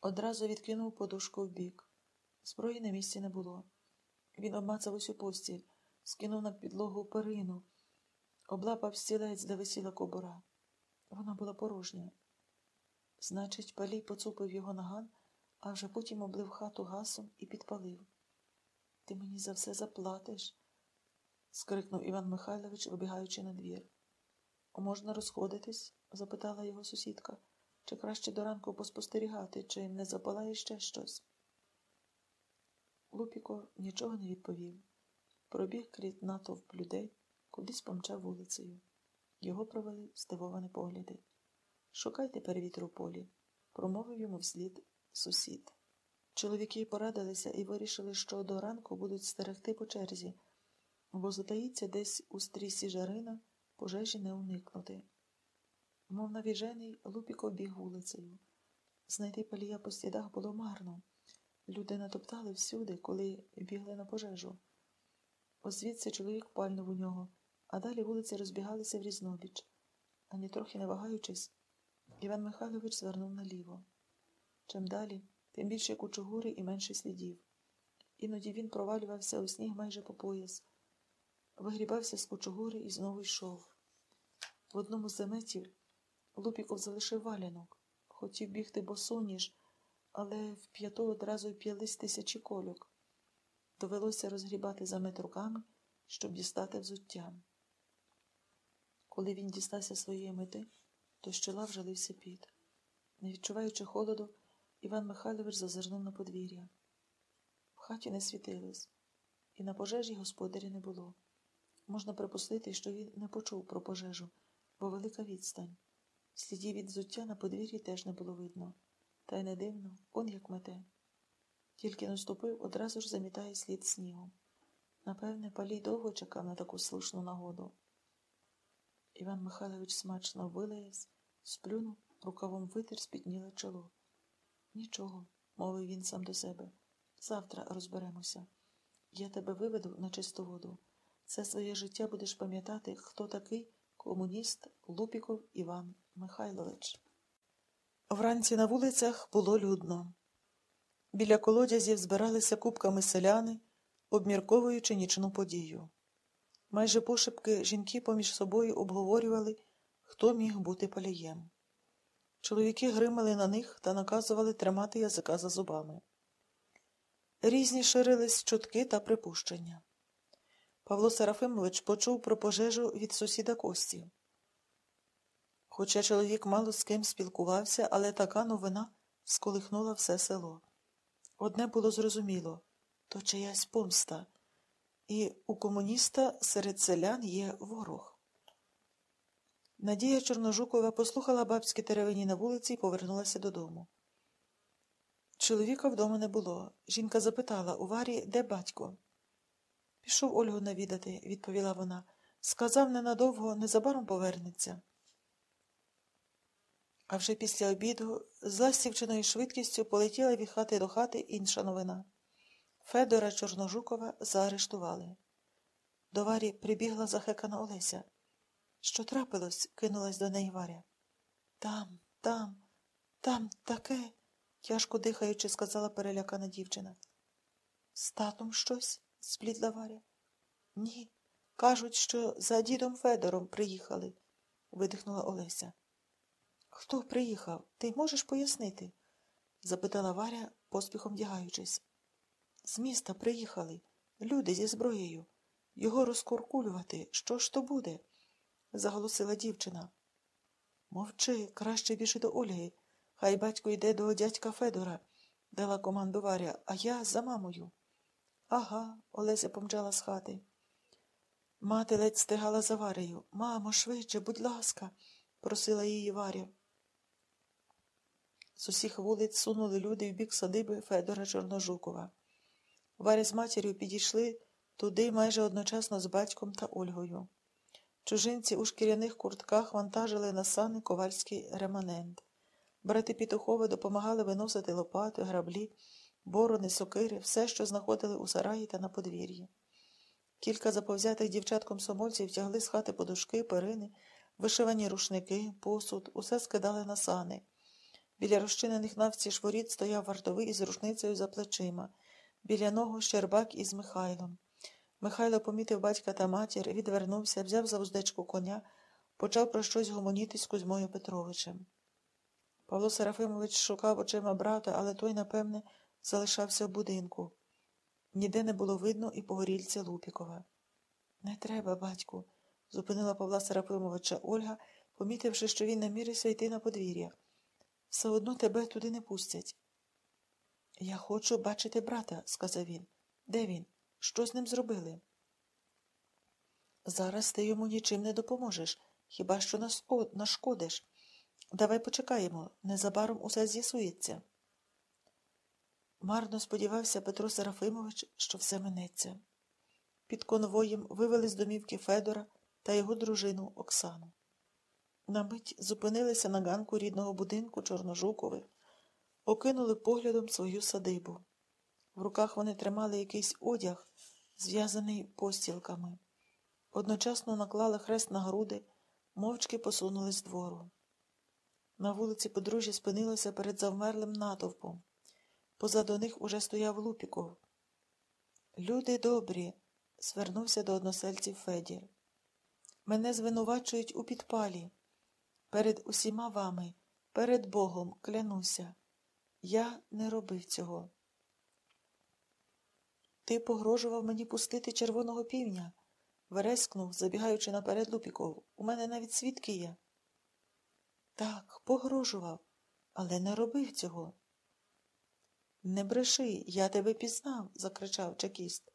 Одразу відкинув подушку вбік. Зброї на місці не було. Він обмацав усю постіль, скинув на підлогу перину, облапав стілець, де висіла кобура. Вона була порожня. Значить, палій поцупив його наган, а вже потім облив хату гасом і підпалив. Ти мені за все заплатиш, скрикнув Іван Михайлович, вибігаючи на двір. Можна розходитись? запитала його сусідка. Чи краще до ранку поспостерігати, чи не запалає ще щось? Лупіко нічого не відповів. Пробіг крізь натовп людей, кудись помчав вулицею. Його провели здивовані погляди. Шукайте перевітру полі, промовив йому вслід сусід. Чоловіки порадилися і вирішили, що до ранку будуть стерегти по черзі, бо затаїться десь у стрісі жарина, пожежі не уникнути. Мов навіжений, Лупіко біг вулицею. Знайти палія по слідах було марно. Люди натоптали всюди, коли бігли на пожежу. Озвідси чоловік пальнув у нього, а далі вулиці розбігалися в різнобіч. Ані трохи не вагаючись, Іван Михайлович звернув наліво. Чим далі, тим більше кучугури і менше слідів. Іноді він провалювався у сніг майже по пояс, вигрібався з кучугури і знову йшов. В одному з заметів Лупіков залишив валянок, хотів бігти босоніж, але в п'ято одразу п'ялись тисячі кольок. Довелося розгрібати замет руками, щоб дістати взуття. Коли він дістався своєї мети, то з чола вже лився піт. Не відчуваючи холоду, Іван Михайлович зазирнув на подвір'я. В хаті не світилось, і на пожежі господаря не було. Можна припустити, що він не почув про пожежу, бо велика відстань. Слідів від взуття на подвір'ї теж не було видно. Та й не дивно, он як мете. Тільки наступив, одразу ж замітає слід снігу. Напевне, палій довго чекав на таку слушну нагоду. Іван Михайлович смачно вилаєць, сплюнув, рукавом витер спітніле чоло. Нічого, мовив він сам до себе. Завтра розберемося. Я тебе виведу на чисту воду. Це своє життя будеш пам'ятати, хто такий комуніст Лупіков Іван Михайлович. Вранці на вулицях було людно. Біля колодязів збиралися купками селяни, обмірковуючи нічну подію. Майже пошепки жінки поміж собою обговорювали, хто міг бути палієм. Чоловіки гримали на них та наказували тримати язика за зубами. Різні ширились чутки та припущення. Павло Серафимович почув про пожежу від сусіда Кості. Хоча чоловік мало з ким спілкувався, але така новина сколихнула все село. Одне було зрозуміло то чиясь помста, і у комуніста серед селян є ворог. Надія Чорножукова послухала бабські теревені на вулиці і повернулася додому. Чоловіка вдома не було. Жінка запитала у Варі, де батько. Пішов Ольгу навідати, відповіла вона. Сказав ненадовго, незабаром повернеться. А вже після обіду з ластівчиною швидкістю полетіла від хати до хати інша новина. Федора Чорножукова заарештували. До Варі прибігла захекана Олеся. Що трапилось? кинулась до неї Варя. Там, там, там таке, тяжко дихаючи, сказала перелякана дівчина. З татом щось? Сплідла Варя. Ні. Кажуть, що за дідом Федором приїхали, видихнула Олеся. Хто приїхав? Ти можеш пояснити? запитала Варя, поспіхом вдягаючись. З міста приїхали. Люди зі зброєю. Його розкуркулювати. Що ж то буде? заголосила дівчина. Мовчи, краще біжи до Ольги. Хай батько йде до дядька Федора, дала команду Варя, а я за мамою. Ага, Олеся помчала з хати. Мати ледь стигала за Варею. Мамо, швидше, будь ласка, просила її Варя. З усіх вулиць сунули люди в бік садиби Федора Чорножукова. Варя з матір'ю підійшли туди майже одночасно з батьком та Ольгою. Чужинці у шкіряних куртках вантажили на сани ковальський реманент. Брати Пітухови допомагали виносити лопати, граблі, борони, сокири, все, що знаходили у сараї та на подвір'ї. Кілька заповзятих дівчат комсомольців тягли з хати подушки, перини, вишивані рушники, посуд, усе скидали на сани. Біля розчинених навстіж воріт стояв вартовий із рушницею за плечима. Біля ногу Щербак із Михайлом. Михайло помітив батька та матір, відвернувся, взяв за вуздечку коня, почав про щось гомоніти з Кузьмою Петровичем. Павло Серафимович шукав очима брата, але той, напевне, залишався в будинку. Ніде не було видно і погорільця Лупікова. Не треба, батьку, зупинила Павла Серафимовича Ольга, помітивши, що він намірився йти на подвір'я. Все одно тебе туди не пустять. Я хочу бачити брата, сказав він. Де він? Що з ним зробили? Зараз ти йому нічим не допоможеш, хіба що наско- нашкодиш. Давай почекаємо, незабаром усе з'ясується. Марно сподівався Петро Серафимович, що все минеться. Під конвоєм вивели з домівки Федора та його дружину Оксану. На мить зупинилися на ганку рідного будинку Чорножукових, окинули поглядом свою садибу. В руках вони тримали якийсь одяг, зв'язаний постілками. Одночасно наклали хрест на груди, мовчки посунули з двору. На вулиці подружжя спинилося перед завмерлим натовпом. Позаду них уже стояв Лупіков. Люди добрі, звернувся до односельців Федір. Мене звинувачують у підпалі. Перед усіма вами, перед Богом, клянуся. Я не робив цього. Ти погрожував мені пустити червоного півня, верескнув, забігаючи наперед Лупіков. У мене навіть свідки є. Так, погрожував, але не робив цього. Не бреши, я тебе пізнав, закричав чекіст.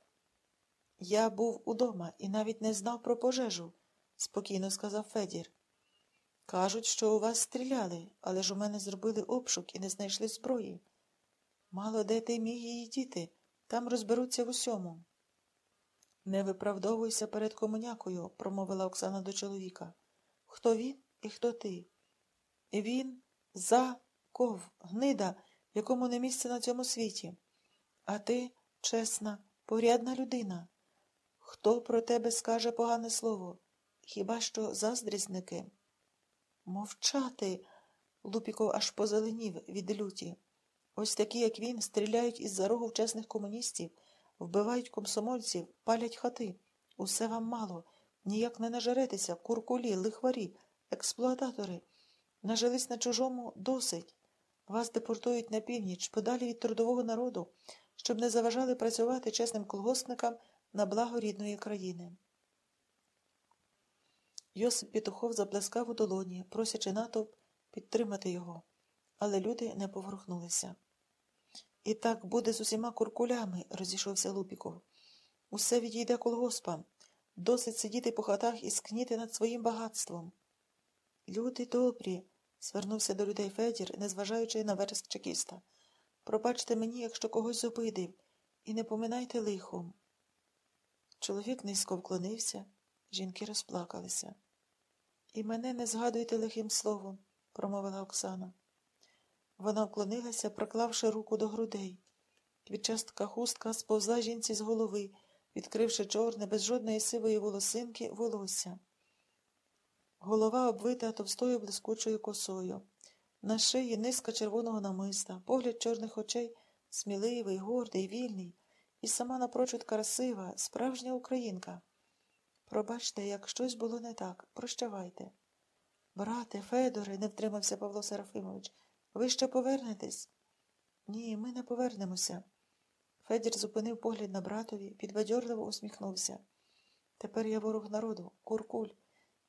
Я був удома і навіть не знав про пожежу, спокійно сказав Федір. Кажуть, що у вас стріляли, але ж у мене зробили обшук і не знайшли зброї. Мало де ти міг її діти, там розберуться в усьому. Не виправдовуйся перед комунякою, промовила Оксана до чоловіка. Хто він і хто ти? Він за ков, гнида, якому не місце на цьому світі. А ти чесна, порядна людина. Хто про тебе скаже погане слово? Хіба що заздрісники? Мовчати. Лупіков аж позеленів від люті. Ось такі, як він, стріляють із за рогу чесних комуністів, вбивають комсомольців, палять хати. Усе вам мало. Ніяк не нажеретеся, куркулі, лихварі, експлуататори. Нажились на чужому досить. Вас депортують на північ, подалі від трудового народу, щоб не заважали працювати чесним колгоспникам на благо рідної країни. Йосип Петухов заплескав у долоні, просячи натовп підтримати його, але люди не поворухнулися. І так буде з усіма куркулями, розійшовся Лупіков. Усе відійде колгоспам. Досить сидіти по хатах і скніти над своїм багатством. Люди добрі, звернувся до людей Федір, незважаючи на вереск чекіста. Пробачте мені, якщо когось обидив, і не поминайте лихом. Чоловік низько вклонився, жінки розплакалися. І мене не згадуйте лихим словом, промовила Оксана. Вона вклонилася, проклавши руку до грудей. Квітчастка хустка сповзла жінці з голови, відкривши чорне, без жодної сивої волосинки, волосся. Голова обвита товстою блискучою косою. На шиї низка червоного намиста, погляд чорних очей сміливий, гордий, вільний, і сама напрочуд красива, справжня українка. Пробачте, як щось було не так. Прощавайте. Брате, Федоре, не втримався Павло Серафимович, ви ще повернетесь? Ні, ми не повернемося. Федір зупинив погляд на братові, підбадьорливо усміхнувся. Тепер я ворог народу, куркуль,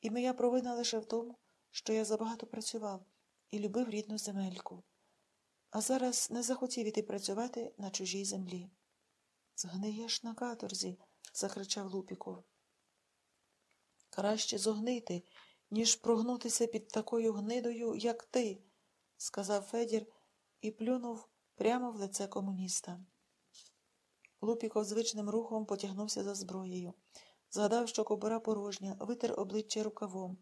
і моя провина лише в тому, що я забагато працював і любив рідну земельку. А зараз не захотів іти працювати на чужій землі. Згниєш на каторзі, закричав Лупіков. Краще зогнити, ніж прогнутися під такою гнидою, як ти, сказав Федір і плюнув прямо в лице комуніста. Лупіков звичним рухом потягнувся за зброєю. Згадав, що кобура порожня, витер обличчя рукавом.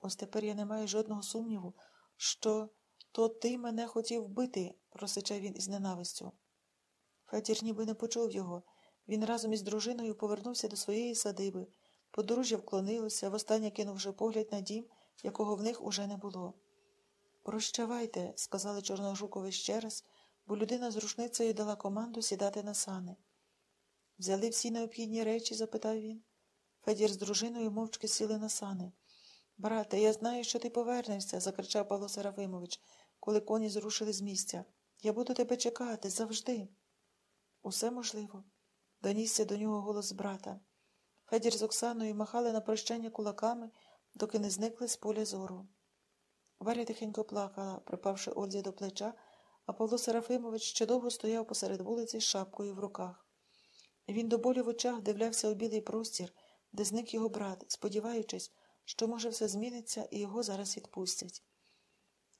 Ось тепер я не маю жодного сумніву, що то ти мене хотів вбити, просичав він із ненавистю. Федір ніби не почув його. Він разом із дружиною повернувся до своєї садиби. Подружжя вклонилося, востаннє кинувши погляд на дім, якого в них уже не було. Прощавайте, сказали Чорножукові ще раз, бо людина з рушницею дала команду сідати на сани. Взяли всі необхідні речі? запитав він. Федір з дружиною мовчки сіли на сани. Брате, я знаю, що ти повернешся, закричав Павло Серафимович, коли коні зрушили з місця. Я буду тебе чекати завжди. Усе можливо. Донісся до нього голос брата. Федір з Оксаною махали на прощання кулаками, доки не зникли з поля зору. Варя тихенько плакала, припавши Ользі до плеча, а Павло Серафимович ще довго стояв посеред вулиці з шапкою в руках. Він до болю в очах дивлявся у білий простір, де зник його брат, сподіваючись, що, може, все зміниться і його зараз відпустять.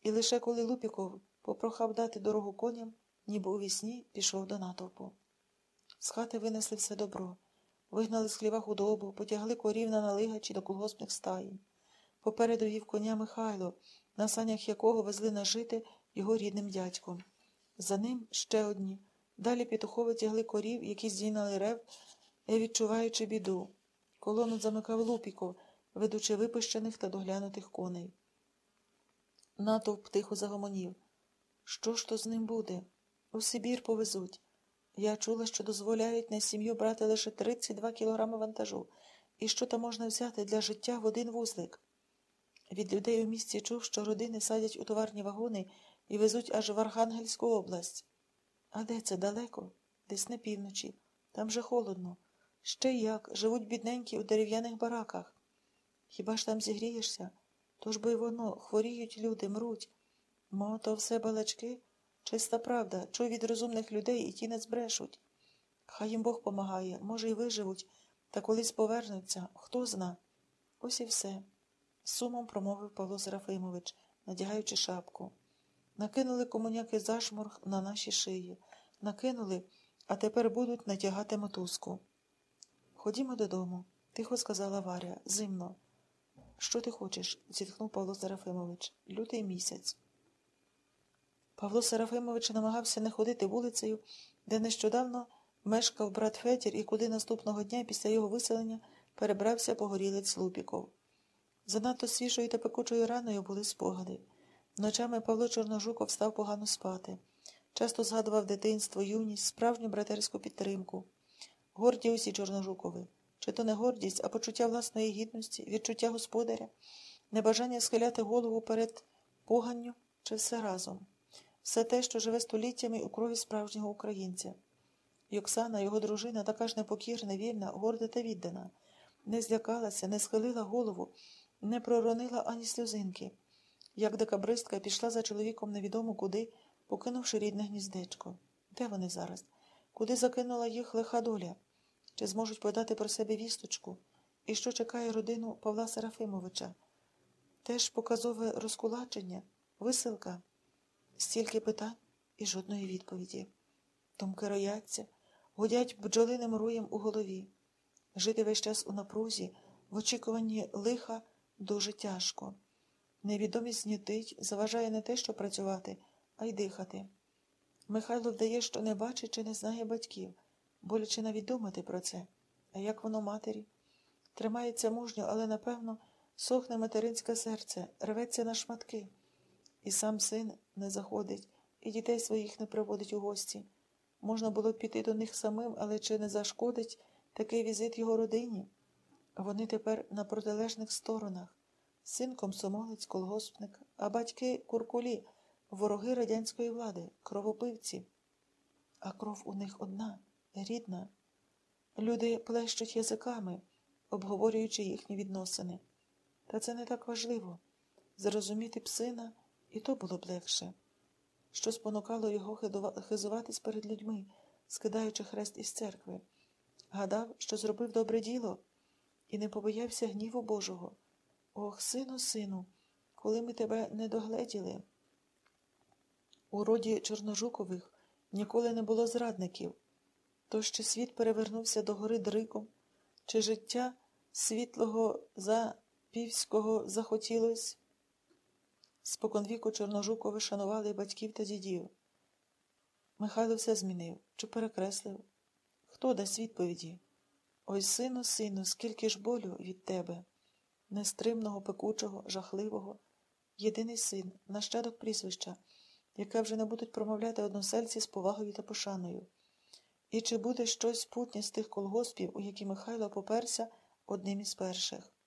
І лише коли Лупіков попрохав дати дорогу коням, ніби у вісні пішов до натовпу. З хати винесли все добро, вигнали з хліва худобу, потягли корів на налигачі до колгоспних стаїн. Попереду вів коня Михайло, на санях якого везли нажити його рідним дядьком. За ним ще одні. Далі петухови тягли корів, які здійнали рев, відчуваючи біду. Колону замикав Лупіков, ведучи випущених та доглянутих коней. Натовп тихо загомонів. Що ж то з ним буде? У Сибір повезуть. Я чула, що дозволяють на сім'ю брати лише 32 кілограми вантажу, і що там можна взяти для життя в один вузлик. Від людей у місті чув, що родини садять у товарні вагони і везуть аж в Архангельську область. А де це далеко? Десь на півночі. Там же холодно. Ще як, живуть бідненькі у дерев'яних бараках. Хіба ж там зігрієшся? Тож й воно, хворіють люди, мруть. Мо, то все балачки? Чиста правда, чуй від розумних людей і ті не збрешуть. Хай їм Бог помагає, може, й виживуть, та колись повернуться, хто зна. Ось і все. Сумом промовив Павло Серафимович, надягаючи шапку. Накинули комуняки зашморг на наші шиї. Накинули, а тепер будуть натягати мотузку. Ходімо додому, тихо сказала Варя, зимно. Що ти хочеш? зітхнув Павло Серафимович. Лютий місяць. Павло Серафимович намагався не ходити вулицею, де нещодавно мешкав брат Федір і куди наступного дня після його виселення перебрався погорілець Лупіков. Занадто свіжою та пекучою раною були спогади. Ночами Павло Чорножуков став погано спати. Часто згадував дитинство, юність, справжню братерську підтримку. Горді усі Чорножукови. Чи то не гордість, а почуття власної гідності, відчуття господаря, небажання схиляти голову перед поганню, чи все разом. Все те, що живе століттями у крові справжнього українця. І Оксана, його дружина, така ж непокірна, вільна, горда та віддана, не злякалася, не схилила голову, не проронила ані сльозинки. Як декабристка пішла за чоловіком невідомо куди, покинувши рідне гніздечко. Де вони зараз? Куди закинула їх лиха доля? Чи зможуть подати про себе вісточку? І що чекає родину Павла Серафимовича? Теж показове розкулачення, висилка, стільки питань і жодної відповіді. Думки рояться, гудять бджолиним руєм у голові. Жити весь час у напрузі, в очікуванні лиха дуже тяжко. Невідомість снітить, заважає не те, що працювати, а й дихати. Михайло вдає, що не бачить чи не знає батьків, боляче навіть думати про це. А як воно матері? Тримається мужньо, але, напевно, сохне материнське серце, рветься на шматки. І сам син не заходить, і дітей своїх не приводить у гості. Можна було піти до них самим, але чи не зашкодить такий візит його родині? Вони тепер на протилежних сторонах. Син комсомолець, колгоспник, а батьки куркулі, вороги радянської влади, кровопивці. А кров у них одна, рідна. Люди плещуть язиками, обговорюючи їхні відносини. Та це не так важливо. Зрозуміти б сина, і то було б легше. Що спонукало його хизуватись перед людьми, скидаючи хрест із церкви. Гадав, що зробив добре діло, і не побоявся гніву Божого. Ох, сину, сину, коли ми тебе не догледіли. У роді Чорножукових ніколи не було зрадників. То ще світ перевернувся до гори дриком, чи життя світлого запівського захотілось. Споконвіку Чорножукови шанували батьків та дідів. Михайло все змінив чи перекреслив. Хто дасть відповіді? Ой, сину, сину, скільки ж болю від тебе, нестримного, пекучого, жахливого, єдиний син, нащадок прізвища, яке вже не будуть промовляти односельці з повагою та пошаною. І чи буде щось путнє з тих колгоспів, у які Михайло поперся одним із перших?